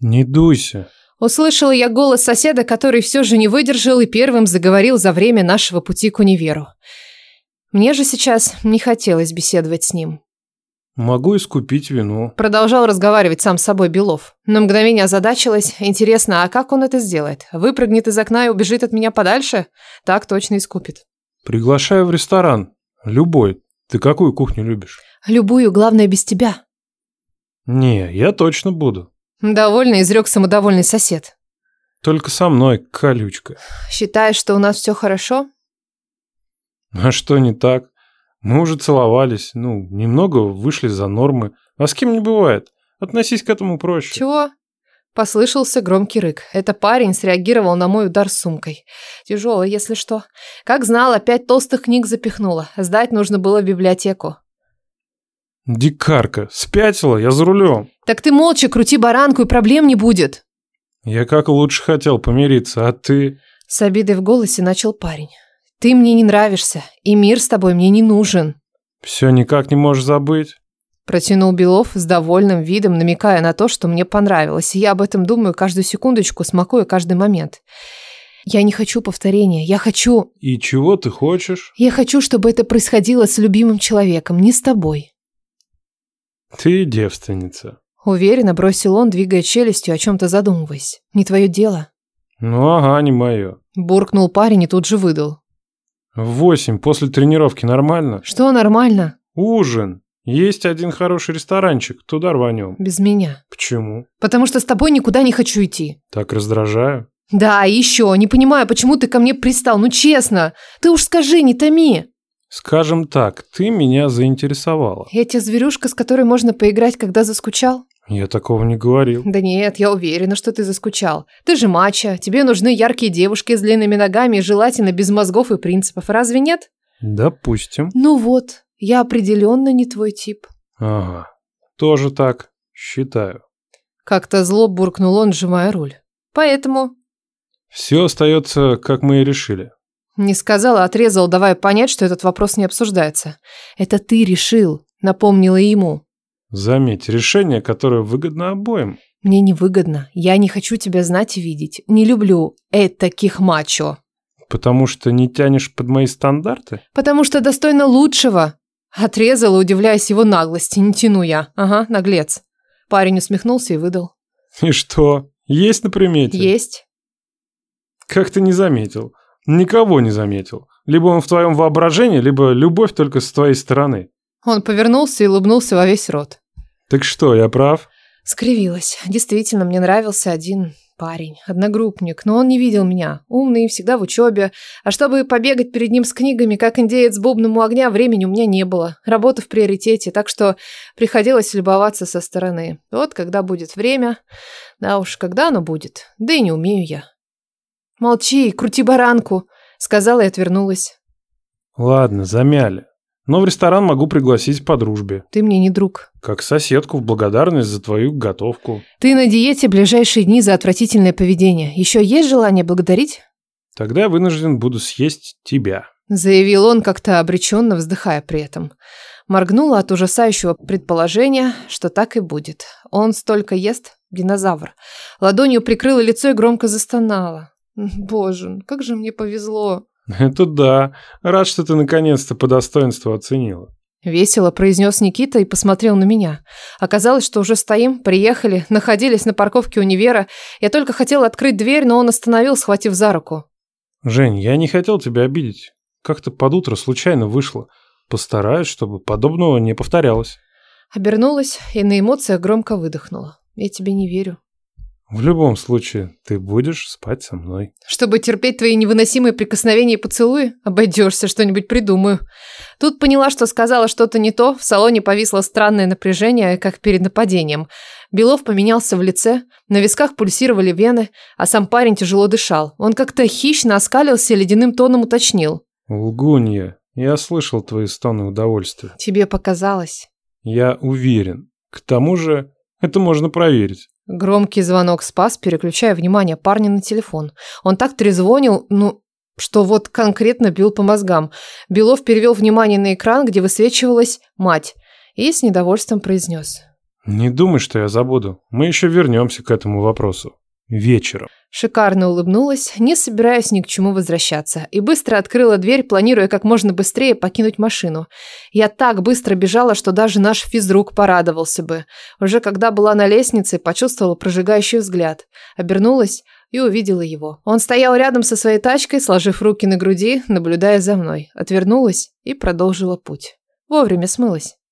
Не дуйся. Услышала я голос соседа, который все же не выдержал и первым заговорил за время нашего пути к универу. Мне же сейчас не хотелось беседовать с ним. Могу искупить вину. Продолжал разговаривать сам с собой Белов. На мгновение озадачилась. Интересно, а как он это сделает? Выпрыгнет из окна и убежит от меня подальше? Так точно искупит. Приглашаю в ресторан. Любой. Ты какую кухню любишь? Любую, главное, без тебя. Не, я точно буду. Довольно изрек самодовольный сосед. Только со мной, колючка. Считаешь, что у нас все хорошо? А что не так? Мы уже целовались, ну, немного вышли за нормы. А с кем не бывает. Относись к этому проще. Чего? Послышался громкий рык. Это парень среагировал на мой удар сумкой. Тяжелый, если что. Как знал, опять толстых книг запихнула. Сдать нужно было в библиотеку. Дикарка, спятила, я за рулем. Так ты молча крути баранку, и проблем не будет. Я как лучше хотел помириться, а ты... С обидой в голосе начал парень. Ты мне не нравишься, и мир с тобой мне не нужен. Все никак не можешь забыть. Протянул Белов с довольным видом, намекая на то, что мне понравилось. И я об этом думаю каждую секундочку, смакуя каждый момент. Я не хочу повторения. Я хочу... И чего ты хочешь? Я хочу, чтобы это происходило с любимым человеком, не с тобой. Ты девственница. Уверенно бросил он, двигая челюстью, о чем-то задумываясь. Не твое дело. Ну ага, не мое. Буркнул парень и тут же выдал. Восемь после тренировки нормально? Что нормально? Ужин. Есть один хороший ресторанчик, туда рванем. Без меня. Почему? Потому что с тобой никуда не хочу идти. Так раздражаю? Да, и еще, не понимаю, почему ты ко мне пристал, ну честно. Ты уж скажи, не томи. Скажем так, ты меня заинтересовала. Я те зверюшка, с которой можно поиграть, когда заскучал? Я такого не говорил. Да нет, я уверена, что ты заскучал. Ты же мачо, тебе нужны яркие девушки с длинными ногами и желательно без мозгов и принципов, разве нет? Допустим. Ну вот, я определенно не твой тип. Ага, тоже так считаю. Как-то зло буркнул он, сжимая руль. Поэтому... Все остается, как мы и решили. Не сказал, а отрезал, давая понять, что этот вопрос не обсуждается. Это ты решил, напомнила ему. Заметь, решение, которое выгодно обоим. Мне не выгодно. Я не хочу тебя знать и видеть. Не люблю таких мачо. Потому что не тянешь под мои стандарты? Потому что достойно лучшего. Отрезала, удивляясь его наглости. Не тяну я. Ага, наглец. Парень усмехнулся и выдал. И что? Есть на примете? Есть. Как ты не заметил? Никого не заметил. Либо он в твоем воображении, либо любовь только с твоей стороны. Он повернулся и улыбнулся во весь рот. Так что, я прав? Скривилась. Действительно, мне нравился один парень, одногруппник, но он не видел меня. Умный, всегда в учебе. А чтобы побегать перед ним с книгами, как индеец бубном у огня, времени у меня не было. Работа в приоритете, так что приходилось любоваться со стороны. Вот когда будет время. Да уж, когда оно будет. Да и не умею я. «Молчи, крути баранку», — сказала и отвернулась. Ладно, замяли. Но в ресторан могу пригласить по дружбе. Ты мне не друг. Как соседку в благодарность за твою готовку. Ты на диете ближайшие дни за отвратительное поведение. Еще есть желание благодарить? Тогда я вынужден буду съесть тебя. Заявил он, как-то обреченно вздыхая при этом. Моргнула от ужасающего предположения, что так и будет. Он столько ест, динозавр. Ладонью прикрыла лицо и громко застонала. Боже, как же мне повезло. Это да. Рад, что ты наконец-то по достоинству оценила. Весело произнес Никита и посмотрел на меня. Оказалось, что уже стоим, приехали, находились на парковке универа. Я только хотела открыть дверь, но он остановил, схватив за руку. Жень, я не хотел тебя обидеть. Как-то под утро случайно вышло. Постараюсь, чтобы подобного не повторялось. Обернулась и на эмоциях громко выдохнула. Я тебе не верю. В любом случае, ты будешь спать со мной. Чтобы терпеть твои невыносимые прикосновения и поцелуи? Обойдешься, что-нибудь придумаю. Тут поняла, что сказала что-то не то. В салоне повисло странное напряжение, как перед нападением. Белов поменялся в лице, на висках пульсировали вены, а сам парень тяжело дышал. Он как-то хищно оскалился и ледяным тоном уточнил. Лгунья, я слышал твои стоны удовольствия. Тебе показалось. Я уверен. К тому же, это можно проверить. Громкий звонок спас, переключая внимание парня на телефон. Он так трезвонил, ну, что вот конкретно бил по мозгам. Белов перевел внимание на экран, где высвечивалась мать, и с недовольством произнес. Не думай, что я забуду. Мы еще вернемся к этому вопросу. Вечером. Шикарно улыбнулась, не собираясь ни к чему возвращаться, и быстро открыла дверь, планируя как можно быстрее покинуть машину. Я так быстро бежала, что даже наш физрук порадовался бы. Уже когда была на лестнице, почувствовала прожигающий взгляд. Обернулась и увидела его. Он стоял рядом со своей тачкой, сложив руки на груди, наблюдая за мной. Отвернулась и продолжила путь. Вовремя смылась.